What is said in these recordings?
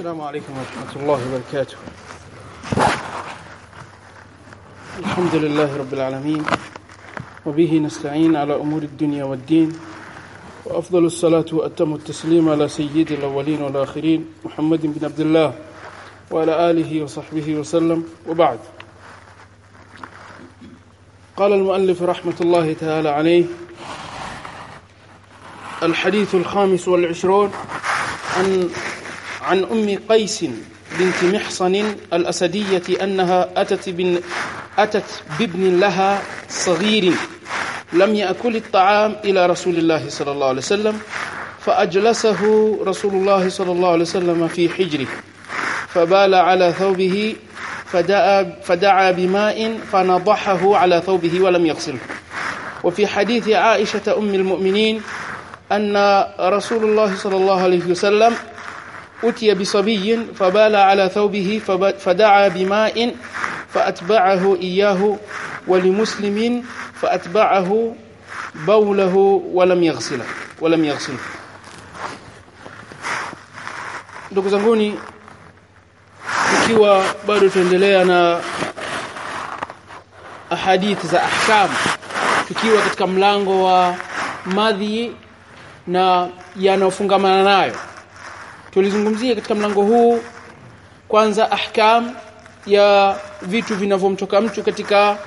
السلام عليكم ورحمة الله وبركاته. الحمد لله رب العالمين وبه نستعين على أمور الدنيا والدين وأفضل الصلاة وأتم التسليم على سيد الأولين والآخرين محمد بن عبد الله وعلى آله وصحبه وسلم. وبعد قال المؤلف رحمة الله تعالى عليه الحديث الخامس والعشرون عن عن أم قيس بنت محصن الأسدية أنها أتت, بن أتت بابن لها صغير لم يأكل الطعام إلى رسول الله صلى الله عليه وسلم فأجلسه رسول الله صلى الله عليه وسلم في حجره فبال على ثوبه فدعا, فدعا بماء فنضحه على ثوبه ولم يغسله. وفي حديث عائشة أم المؤمنين أن رسول الله صلى الله عليه وسلم أتي بصبي فبال على ثوبه فدعا بماء فأتبعه إياه ولمسلم فأتبعه بوله ولم يغسله ولم يغسله ndugu zanguni ikiwa bado tuendelea na ahadithi za ahkam tukiwa katika mlango wa madhi na yanayofungamana nayo tulizungumzia katika mlango huu kwanza ahkam ya vitu vinavyomtoka mtu katika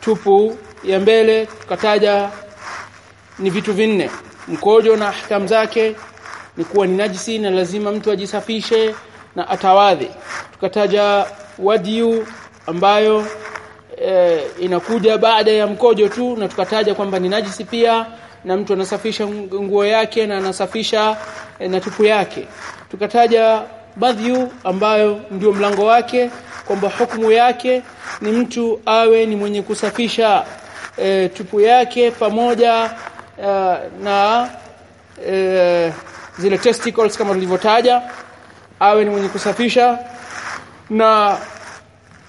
tupu ya mbele tukataja ni vitu vinne. Mkojo na ahkam zake ni kuwa ni najisi na lazima mtu ajisafishe na atawadhi. Tukataja wadiu ambayo e, inakuja baada ya mkojo tu na tukataja kwamba ni najisi pia na mtu anasafisha nguo yake na anasafisha e, na tupu yake. Tukataja badhiu ambayo ndio mlango wake kwamba hukumu yake ni mtu awe ni mwenye kusafisha e, tupu yake pamoja e, na e, zile testicles kama tulivyotaja awe ni mwenye kusafisha na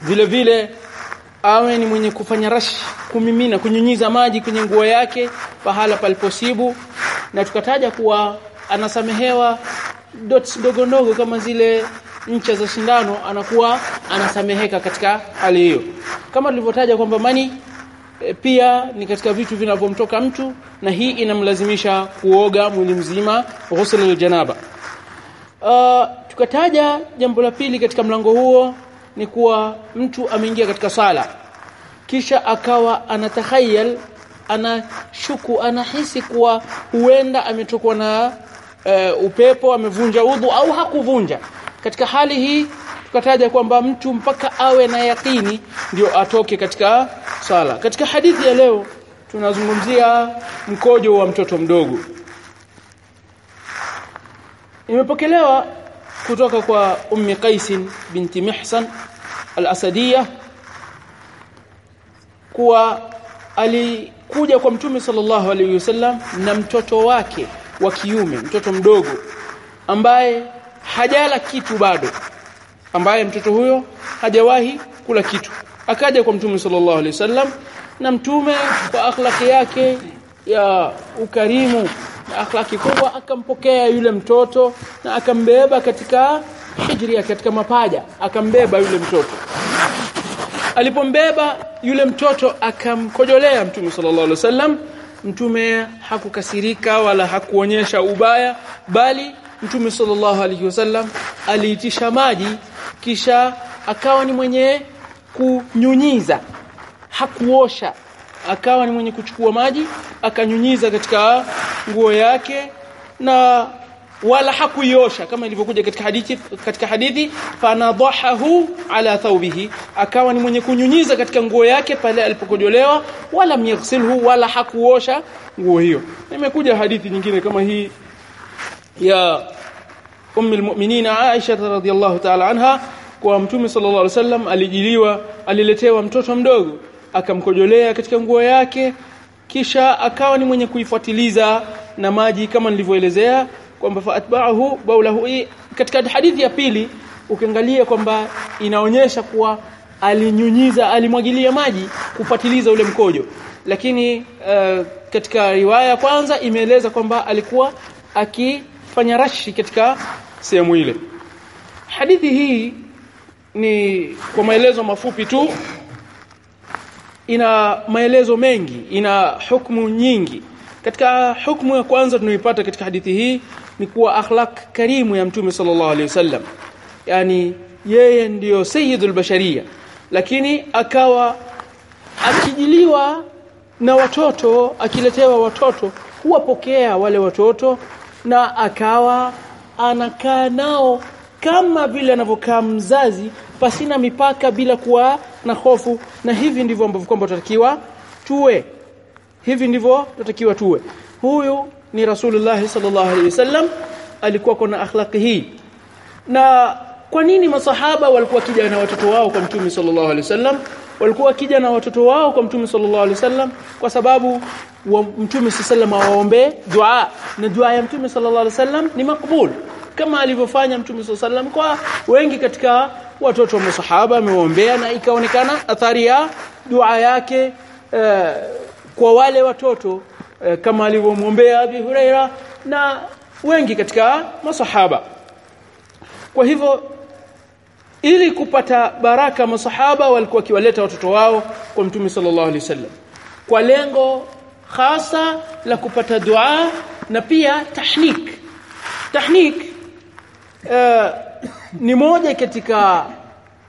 vile vile awe ni mwenye kufanya rashi kumimina kunyunyiza maji kwenye nguo yake pahala paliposibu na tukataja kuwa anasamehewa dots dogo ndogo kama zile ncha za shindano anakuwa anasameheka katika hali hiyo. Kama tulivyotaja kwamba mani e, pia ni katika vitu vinavyomtoka mtu na hii inamlazimisha kuoga mwili mzima ghusl aljanaba. Uh, tukataja jambo la pili katika mlango huo ni kuwa mtu ameingia katika sala kisha akawa anatakhayal anashuku anahisi kuwa huenda ametokwa na uh, upepo amevunja udhu au hakuvunja. Katika hali hii tukataja kwamba mtu mpaka awe na yakini ndio atoke katika sala. Katika hadithi ya leo tunazungumzia mkojo wa mtoto mdogo. Imepokelewa kutoka kwa ummi Qais binti Mihsan al-Asadiyah kuwa alikuja kwa mtume sallallahu alaihi wasallam na mtoto wake wa kiume mtoto mdogo ambaye hajala kitu bado ambaye mtoto huyo hajawahi kula kitu. Akaja kwa mtume sallallahu alaihi wasallam na mtume kwa akhlaki yake ya ukarimu na akhlaki kubwa akampokea yule mtoto na akambeba katika hijri katika mapaja akambeba yule mtoto alipombeba yule mtoto akamkojolea mtume sallallahu alaihi wasallam mtume hakukasirika wala hakuonyesha ubaya bali mtume sallallahu alaihi wasallam aliitisha maji kisha akawa ni mwenye kunyunyiza. Hakuosha akawa ni mwenye kuchukua maji akanyunyiza katika nguo yake na wala hakuiosha kama ilivyokuja katika hadithi katika hadithi fanadahahu ala thawbihi akawa ni mwenye kunyunyiza katika nguo yake pale alipokojolewa wala miyghsilhu wala hakuosha nguo hiyo. Imekuja hadithi nyingine kama hii ya ummi almu'minin Aisha radhiyallahu ta'ala anha kwa mtume sallallahu alaihi wasallam alijiliwa aliletewa mtoto mdogo akamkojolea katika nguo yake kisha akawa ni mwenye kuifuatiliza na maji kama nilivyoelezea kwamba faatba'ahu baulahu katika hadithi ya pili ukiangalia kwamba inaonyesha kuwa alinyunyiza alimwagilia maji kufatiliza ule mkojo. Lakini uh, katika riwaya ya kwanza imeeleza kwamba alikuwa akifanya rashi katika sehemu ile. Hadithi hii ni kwa maelezo mafupi tu ina maelezo mengi ina hukumu nyingi katika hukumu ya kwanza tunayoipata katika hadithi hii ni kuwa akhlaq karimu ya mtume sallallahu alaihi wasallam. Yani yeye ndiyo sayyidul basharia. Lakini akawa akijiliwa na watoto akiletewa watoto huwapokea wale watoto na akawa anakaa nao kama vile anavyokaa mzazi pasina mipaka bila kuwa na hofu. Na hivi ndivyo ambavyo kwamba tutakiwa tuwe hivi ndivyo tutakiwa tuwe. Huyu ni rasulullah sallallahu alaihi wasallam alikuwa kuna akhlaqi hii. Na kwa nini masahaba walikuwa kija na watoto wao kwa mtume sallallahu alaihi wasallam? Walikuwa kija na watoto wao kwa mtume sallallahu alaihi wasallam kwa sababu wa mtume sallallahu awaombe dua. Na dua ya mtume sallallahu alaihi wasallam ni makbul. Kama alivyofanya mtume sallallahu alaihi wasallam kwa wengi katika watoto wa masahaba ameombea na ikaonekana athari ya dua yake eh, kwa wale watoto eh, kama alivyomwombea Abi Huraira na wengi katika masahaba. Kwa hivyo ili kupata baraka masahaba walikuwa kiwaleta watoto wao kwa mtume sallallahu alaihi wasallam. Kwa lengo hasa la kupata dua na pia tahnik. Tahnik uh, ni moja katika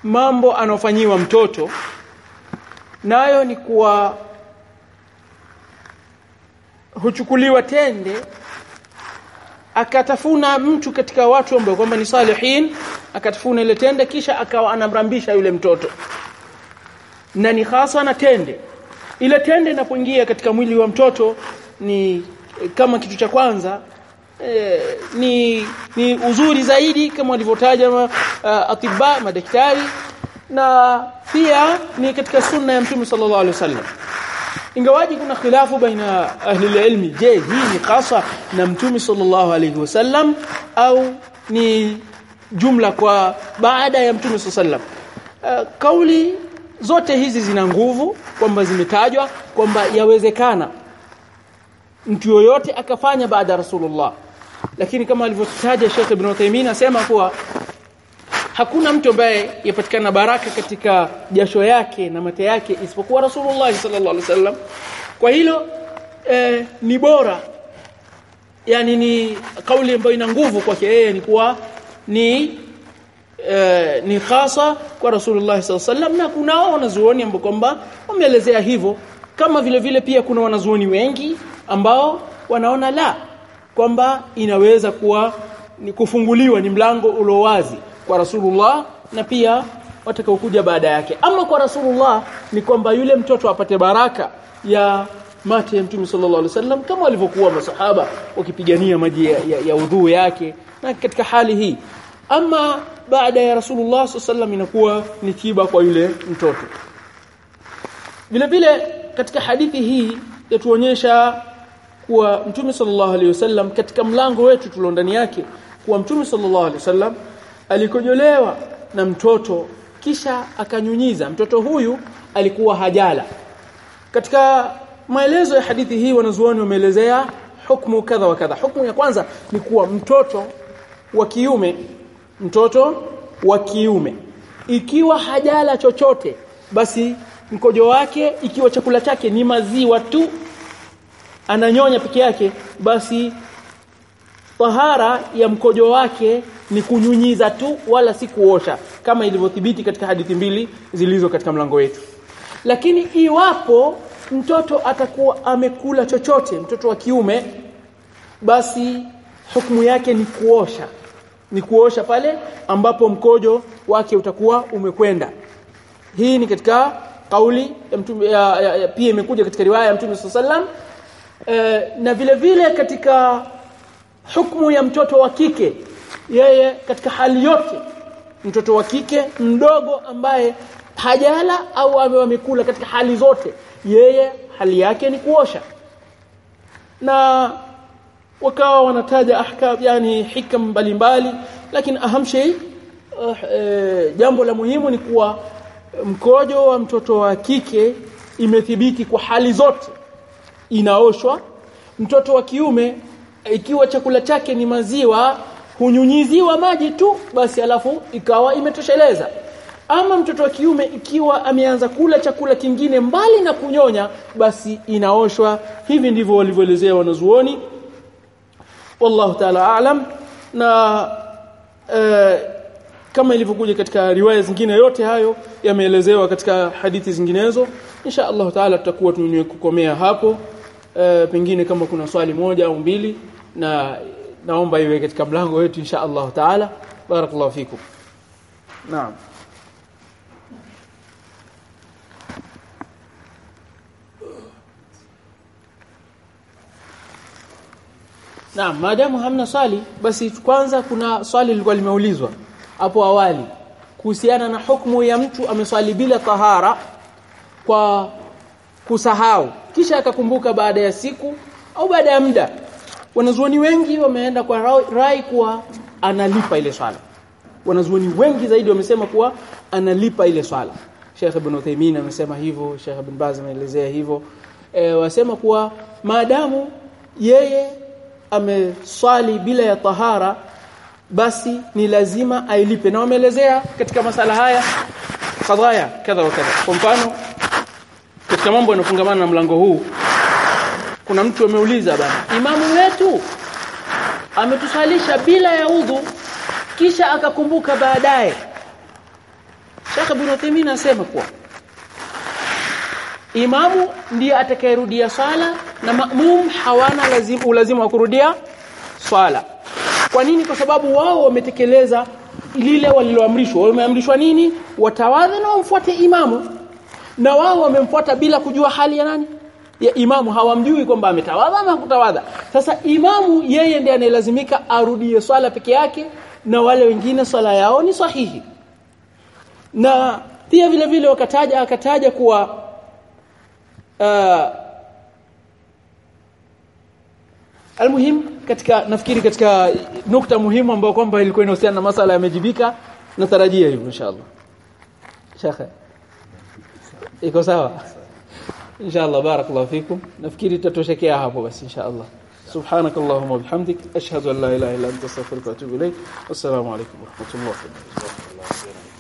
mambo anaofanyiwa mtoto. Nayo ni kuwa huchukuliwa tende akatafuna mtu katika watu ambao kwamba ni salihin akatafuna ile tende kisha akawa anamrambisha yule mtoto. Na ni hasa na tende. Ile tende inapoingia katika mwili wa mtoto ni kama kitu cha kwanza e, ni ni uzuri zaidi kama walivyotaja uh, atiba madaktari. Na pia ni katika sunna ya mtume sallallahu alaihi wasallam ingawaji kuna khilafu baina ahli ilmi je hii ni khasa na mtume sallallahu alayhi wasallam au ni jumla kwa baada ya mtume sallallahu uh, kauli zote hizi zina nguvu kwamba zimetajwa kwamba yawezekana mtu yoyote akafanya baada ya rasulullah. Lakini kama alivyotaja Sheikh Ibn Uthaymeen asema kuwa hakuna mtu ambaye yapatikana baraka katika jasho yake na mate yake isipokuwa Rasulullah sallallahu alaihi wasallam. Kwa hilo eh, ni bora. Yani ni kauli ambayo ina nguvu kwake yeye ni kuwa ni eh, ni hasa kwa Rasulullah sallallahu alaihi wasallam. Na kuna wanazuoni ambao kwamba wameelezea hivyo. Kama vile vile pia kuna wanazuoni wengi ambao wanaona la kwamba inaweza kuwa ni kufunguliwa ni mlango uliowazi kwa Rasulullah na pia watakaokuja baada yake. Ama kwa Rasulullah ni kwamba yule mtoto apate baraka ya mate ya Mtume sallallahu alaihi wasallam kama walivyokuwa masahaba wakipigania maji ya, ya, ya udhu yake na katika hali hii. Ama baada ya Rasulullah sallallahu inakuwa ni tiba kwa yule mtoto. Vile vile katika hadithi hii yatuonyesha kuwa Mtume sallallahu alaihi wasallam katika mlango wetu tulio ndani yake kuwa Mtume sallallahu alaihi wasallam alikojolewa na mtoto kisha akanyunyiza. Mtoto huyu alikuwa hajala. Katika maelezo ya hadithi hii wanazuoni wameelezea hukumu kadha wa kadha. Hukumu ya kwanza ni kuwa mtoto wa kiume mtoto wa kiume. Ikiwa hajala chochote basi mkojo wake ikiwa chakula chake ni maziwa tu ananyonya peke yake basi tahara ya mkojo wake ni kunyunyiza tu wala si kuosha kama ilivyothibiti katika hadithi mbili zilizo katika mlango wetu. Lakini iwapo mtoto atakuwa amekula chochote mtoto wa kiume basi hukumu yake ni kuosha. Ni kuosha pale ambapo mkojo wake utakuwa umekwenda. Hii ni katika kauli ya mtume pia imekuja katika riwaya ya mtume sallam e, na vile vile katika hukumu ya mtoto wa kike yeye katika hali yote. Mtoto wa kike mdogo ambaye hajala au amekula katika hali zote yeye hali yake ni kuosha. Na wakawa wanataja ahkam yani hikam mbalimbali lakini aham uh, e, jambo la muhimu ni kuwa mkojo wa mtoto wa kike imethibiti kwa hali zote. Inaoshwa. Mtoto wa kiume ikiwa chakula chake ni maziwa hunyunyiziwa maji tu basi alafu ikawa imetosheleza. Ama mtoto wa kiume ikiwa ameanza kula chakula kingine mbali na kunyonya basi inaoshwa. Hivi ndivyo walivyoelezea wanazuoni. Wallahu ta'ala aalam. Na e, kama ilivyokuja katika riwaya zingine yote hayo yameelezewa katika hadithi zinginezo. Insha Allah taala tutakuwa kukomea hapo. E, pengine kama kuna swali moja au mbili na naomba iwe katika mlango wetu insha Allah taala. Barakallahu fikum. Naam. Naam, maadamu hamna swali basi kwanza kuna swali lilikuwa limeulizwa hapo awali kuhusiana na hukumu ya mtu ameswali bila tahara kwa kusahau. Kisha akakumbuka baada ya siku au baada ya muda. Wanazuoni wengi wameenda kwa rai kuwa analipa ile swala. Wanazuoni wengi zaidi wamesema kuwa analipa ile swala. Sheikh Ibn Uthaymeen amesema hivyo, Sheikh Ibn Baz ameelezea hivyo. E, wasema kuwa maadamu yeye ameswali bila ya tahara basi ni lazima ailipe na wameelezea katika masala haya kadhaya kadha wa kadha kwa mfano katika mambo yanofungamana na mlango huu kuna mtu ameuliza bana. Imamu wetu ametusalisha bila ya udhu kisha akakumbuka baadaye. Sheikh Ibn Uthaymeen anasema kuwa imamu ndiye atakayerudia swala na mamum hawana lazima ulazima wa kurudia swala. Kwa nini? Kwa sababu wao wametekeleza lile waliloamrishwa. Wameamrishwa nini? Watawadha na wamfuate imamu. Na wao wamemfuata bila kujua hali ya nani ya imamu hawamjui kwamba ametawadha ama kutawadha sasa imamu yeye ndiye anayelazimika arudie swala peke yake na wale wengine swala yao ni sahihi. Na pia vile vile wakataja akataja kuwa uh, almuhim katika nafikiri katika nukta muhimu ambayo kwamba ilikuwa inahusiana na masala yamejibika natarajia hivyo inshallah. Shekhe iko sawa إن شاء الله بارك الله فيكم. نفكيري تتوشكي أهابو بس إن شاء الله. سبحانك اللهم وبحمدك أشهد أن لا إله إلا أنت أستغفرك وأتوب إليك. والسلام عليكم ورحمة الله وبركاته.